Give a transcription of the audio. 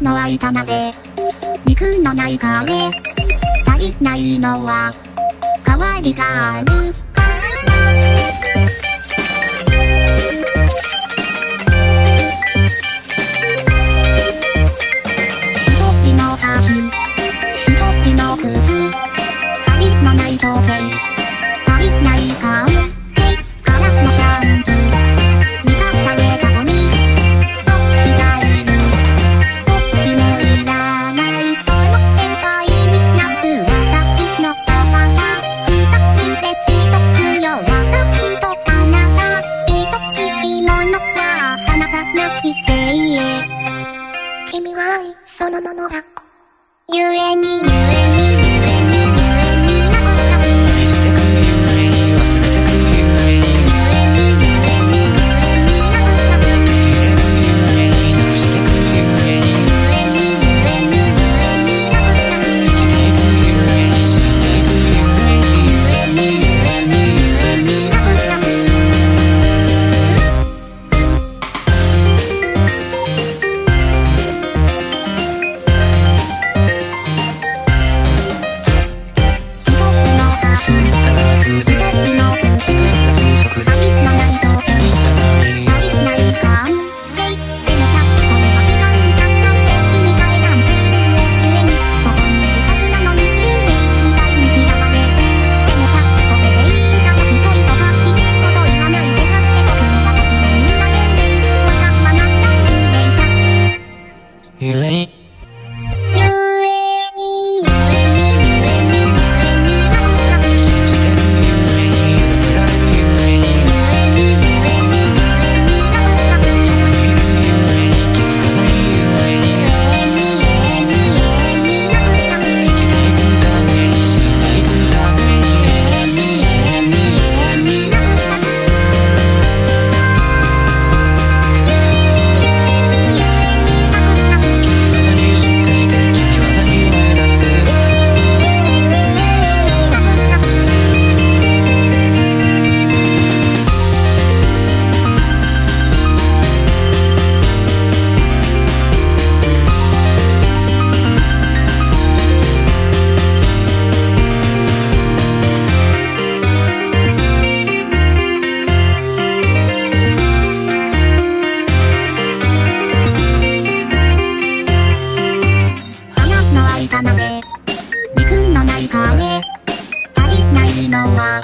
の空いた鍋。肉のないカレー。足りないのは、代わりがあるから。一人の箸、一人の靴、針のない時計、ないで君は愛そのものが。ゆえにゆえに You're late. ないか肉のない足りないのは